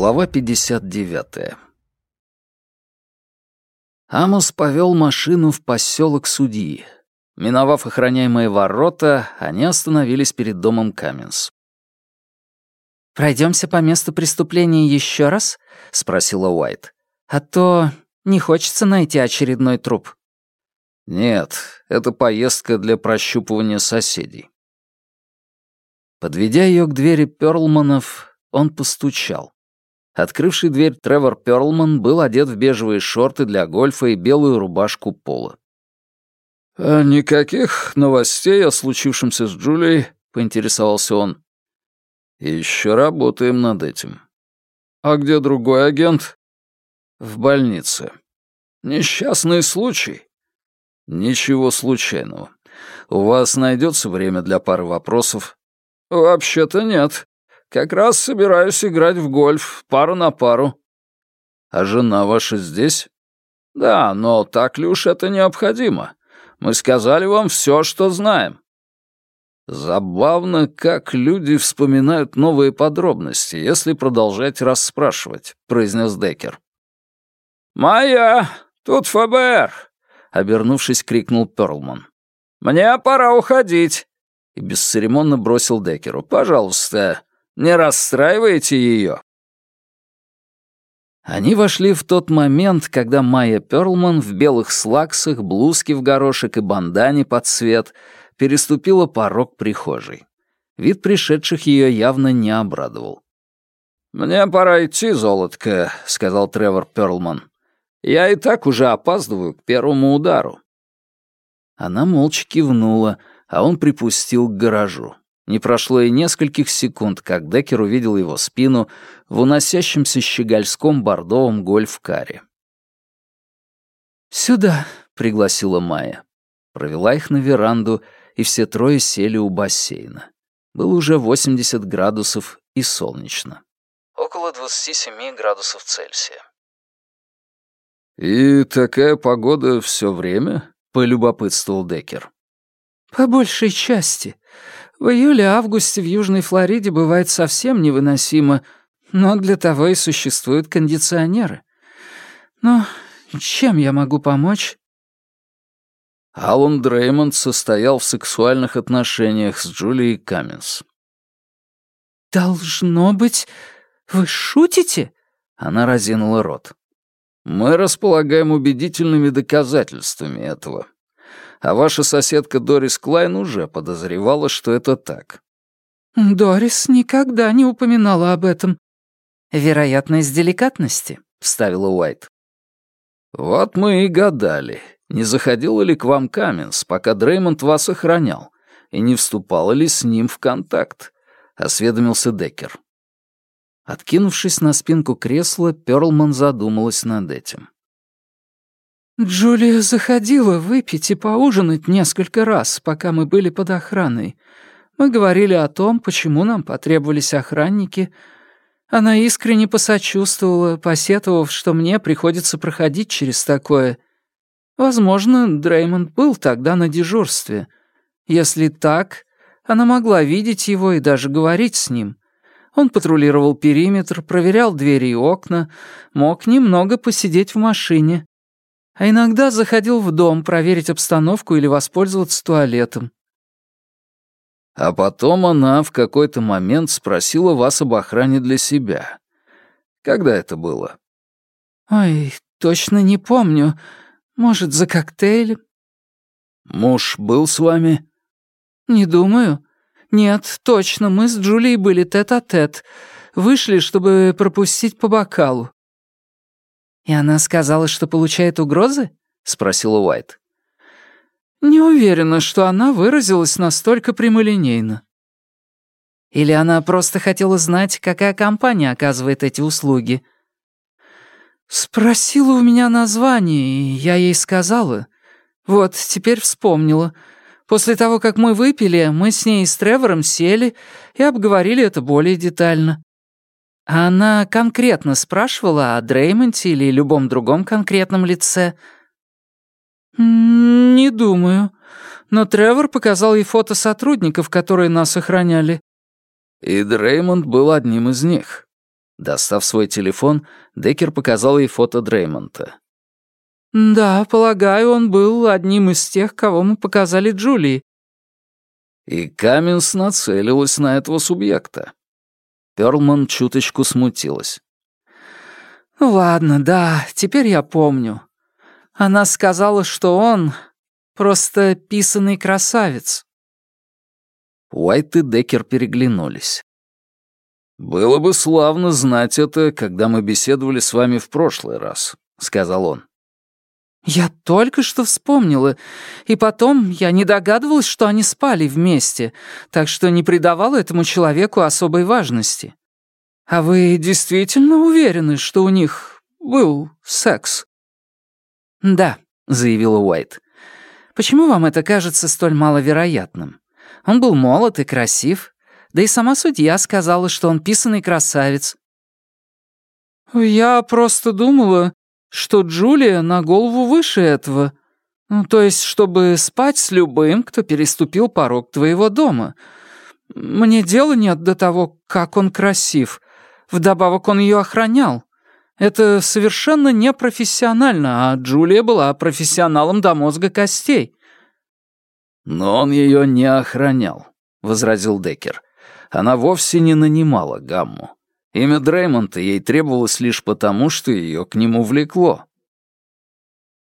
Глава 59. Амос повел машину в поселок Судьи. Миновав охраняемые ворота, они остановились перед домом Каменс. «Пройдемся по месту преступления еще раз?» — спросила Уайт. «А то не хочется найти очередной труп». «Нет, это поездка для прощупывания соседей». Подведя ее к двери Перлманов, он постучал. Открывший дверь Тревор Перлман был одет в бежевые шорты для гольфа и белую рубашку пола. «А «Никаких новостей о случившемся с Джулией?» — поинтересовался он. «Еще работаем над этим». «А где другой агент?» «В больнице». «Несчастный случай?» «Ничего случайного. У вас найдется время для пары вопросов?» «Вообще-то нет. Как раз собираюсь играть в гольф, пару на пару». «А жена ваша здесь?» «Да, но так ли уж это необходимо? Мы сказали вам все, что знаем». Забавно, как люди вспоминают новые подробности, если продолжать расспрашивать, произнес Деккер. «Майя, тут ФБР!» — обернувшись, крикнул Перлман. «Мне пора уходить!» И бесцеремонно бросил Деккеру. «Пожалуйста, не расстраивайте ее!» Они вошли в тот момент, когда Майя Перлман в белых слаксах, блузке в горошек и бандане под цвет переступила порог прихожей. Вид пришедших ее явно не обрадовал. «Мне пора идти, золотко», — сказал Тревор Перлман. «Я и так уже опаздываю к первому удару». Она молча кивнула, а он припустил к гаражу. Не прошло и нескольких секунд, как Деккер увидел его спину в уносящемся щегольском бордовом гольф-каре. «Сюда», — пригласила Майя. Провела их на веранду, и все трое сели у бассейна. Было уже 80 градусов и солнечно. Около 27 градусов Цельсия. «И такая погода все время?» — полюбопытствовал Деккер. «По большей части. В июле-августе в Южной Флориде бывает совсем невыносимо, но для того и существуют кондиционеры. Ну, чем я могу помочь?» Алан Дреймонд состоял в сексуальных отношениях с Джулией Каменс. «Должно быть, вы шутите?» Она разинула рот. «Мы располагаем убедительными доказательствами этого а ваша соседка Дорис Клайн уже подозревала, что это так». «Дорис никогда не упоминала об этом». «Вероятно, из деликатности», — вставила Уайт. «Вот мы и гадали, не заходила ли к вам Каменс, пока Дреймонд вас охранял, и не вступала ли с ним в контакт?» — осведомился Деккер. Откинувшись на спинку кресла, Перлман задумалась над этим. Джулия заходила выпить и поужинать несколько раз, пока мы были под охраной. Мы говорили о том, почему нам потребовались охранники. Она искренне посочувствовала, посетовав, что мне приходится проходить через такое. Возможно, Дреймонд был тогда на дежурстве. Если так, она могла видеть его и даже говорить с ним. Он патрулировал периметр, проверял двери и окна, мог немного посидеть в машине а иногда заходил в дом проверить обстановку или воспользоваться туалетом. А потом она в какой-то момент спросила вас об охране для себя. Когда это было? Ой, точно не помню. Может, за коктейлем? Муж был с вами? Не думаю. Нет, точно, мы с Джулией были тет-а-тет. -тет. Вышли, чтобы пропустить по бокалу. «И она сказала, что получает угрозы?» — спросила Уайт. «Не уверена, что она выразилась настолько прямолинейно». «Или она просто хотела знать, какая компания оказывает эти услуги?» «Спросила у меня название, и я ей сказала. Вот, теперь вспомнила. После того, как мы выпили, мы с ней и с Тревором сели и обговорили это более детально. Она конкретно спрашивала о Дреймонте или любом другом конкретном лице? «Не думаю. Но Тревор показал ей фото сотрудников, которые нас охраняли». «И Дреймонд был одним из них». Достав свой телефон, Деккер показал ей фото Дреймонта. «Да, полагаю, он был одним из тех, кого мы показали Джулии». И Каменс нацелилась на этого субъекта. Перлман чуточку смутилась. «Ладно, да, теперь я помню. Она сказала, что он просто писанный красавец». Уайт и Деккер переглянулись. «Было бы славно знать это, когда мы беседовали с вами в прошлый раз», — сказал он. «Я только что вспомнила. И потом я не догадывалась, что они спали вместе, так что не придавала этому человеку особой важности. А вы действительно уверены, что у них был секс?» «Да», — заявила Уайт. «Почему вам это кажется столь маловероятным? Он был молод и красив, да и сама судья сказала, что он писанный красавец. «Я просто думала, что Джулия на голову выше этого. Ну, то есть, чтобы спать с любым, кто переступил порог твоего дома. Мне дела нет до того, как он красив. Вдобавок он ее охранял. Это совершенно непрофессионально, а Джулия была профессионалом до мозга костей». «Но он ее не охранял», — возразил Деккер она вовсе не нанимала Гамму. Имя Дреймонта ей требовалось лишь потому, что ее к нему влекло.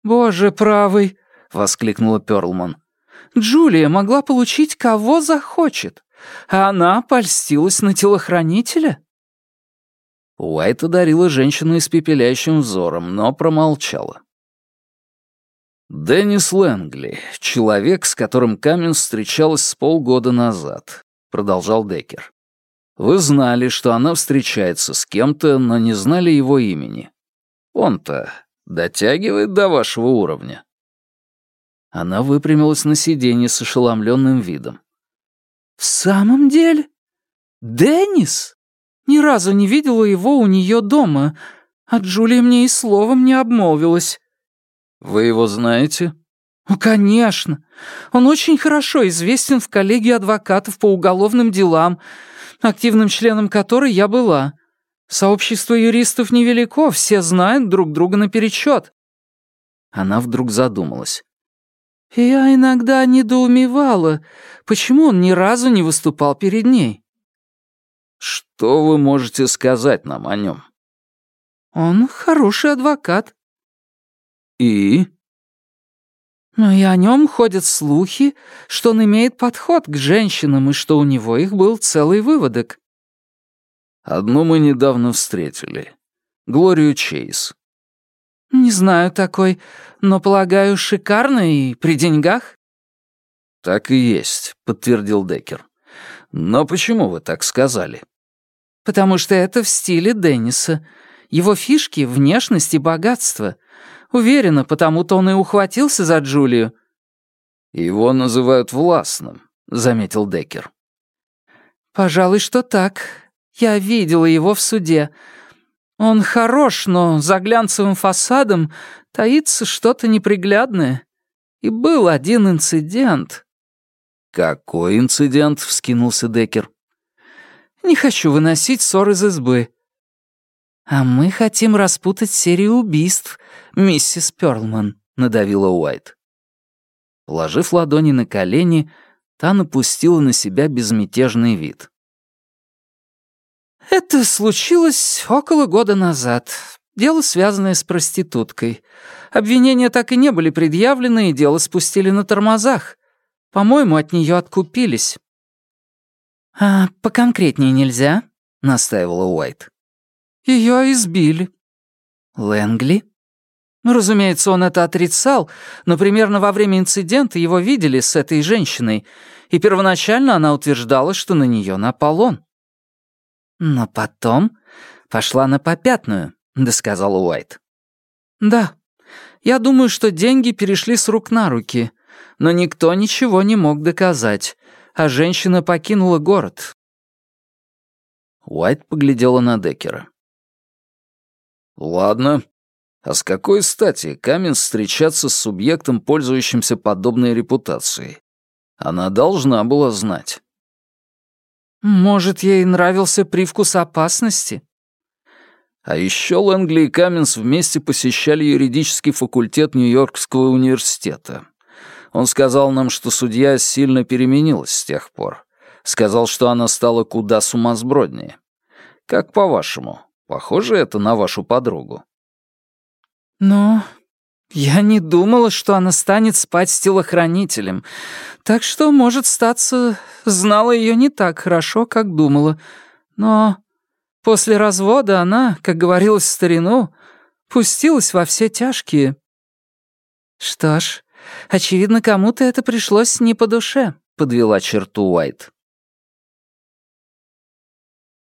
«Боже правый!» — воскликнула Перлман. «Джулия могла получить кого захочет, а она польстилась на телохранителя?» Уайт одарила женщину испепеляющим взором, но промолчала. Деннис Лэнгли, человек, с которым Камен встречалась с полгода назад, — продолжал Деккер. «Вы знали, что она встречается с кем-то, но не знали его имени. Он-то дотягивает до вашего уровня». Она выпрямилась на сиденье с ошеломленным видом. «В самом деле? Деннис? Ни разу не видела его у нее дома, а Джулия мне и словом не обмолвилась». «Вы его знаете?» «Ну, конечно. Он очень хорошо известен в коллегии адвокатов по уголовным делам, активным членом которой я была. Сообщество юристов невелико, все знают друг друга наперечет». Она вдруг задумалась. «Я иногда недоумевала, почему он ни разу не выступал перед ней». «Что вы можете сказать нам о нем?» «Он хороший адвокат». «И?» Но и о нем ходят слухи, что он имеет подход к женщинам и что у него их был целый выводок. Одну мы недавно встретили. Глорию Чейз. Не знаю такой, но, полагаю, шикарно и при деньгах. Так и есть, подтвердил Деккер. Но почему вы так сказали? Потому что это в стиле Денниса. Его фишки — внешность и богатство — Уверена, потому-то он и ухватился за Джулию». «Его называют властным», — заметил Деккер. «Пожалуй, что так. Я видела его в суде. Он хорош, но за глянцевым фасадом таится что-то неприглядное. И был один инцидент». «Какой инцидент?» — вскинулся Деккер. «Не хочу выносить ссор из избы. «А мы хотим распутать серию убийств, миссис Перлман», — надавила Уайт. Положив ладони на колени, та напустила на себя безмятежный вид. «Это случилось около года назад. Дело, связанное с проституткой. Обвинения так и не были предъявлены, и дело спустили на тормозах. По-моему, от нее откупились». «А поконкретнее нельзя?» — настаивала Уайт. Ее избили». «Лэнгли?» ну, Разумеется, он это отрицал, но примерно во время инцидента его видели с этой женщиной, и первоначально она утверждала, что на нее напал он. «Но потом пошла на попятную», — досказал Уайт. «Да, я думаю, что деньги перешли с рук на руки, но никто ничего не мог доказать, а женщина покинула город». Уайт поглядела на Деккера. Ладно. А с какой стати Камен встречаться с субъектом, пользующимся подобной репутацией? Она должна была знать. Может, ей нравился привкус опасности? А еще Лэнгли и Каменс вместе посещали юридический факультет Нью-Йоркского университета. Он сказал нам, что судья сильно переменилась с тех пор. Сказал, что она стала куда сумасброднее. Как по-вашему, похоже это на вашу подругу? «Ну, я не думала, что она станет спать с телохранителем, так что, может, статься, знала ее не так хорошо, как думала. Но после развода она, как говорилось в старину, пустилась во все тяжкие». «Что ж, очевидно, кому-то это пришлось не по душе», — подвела черту Уайт.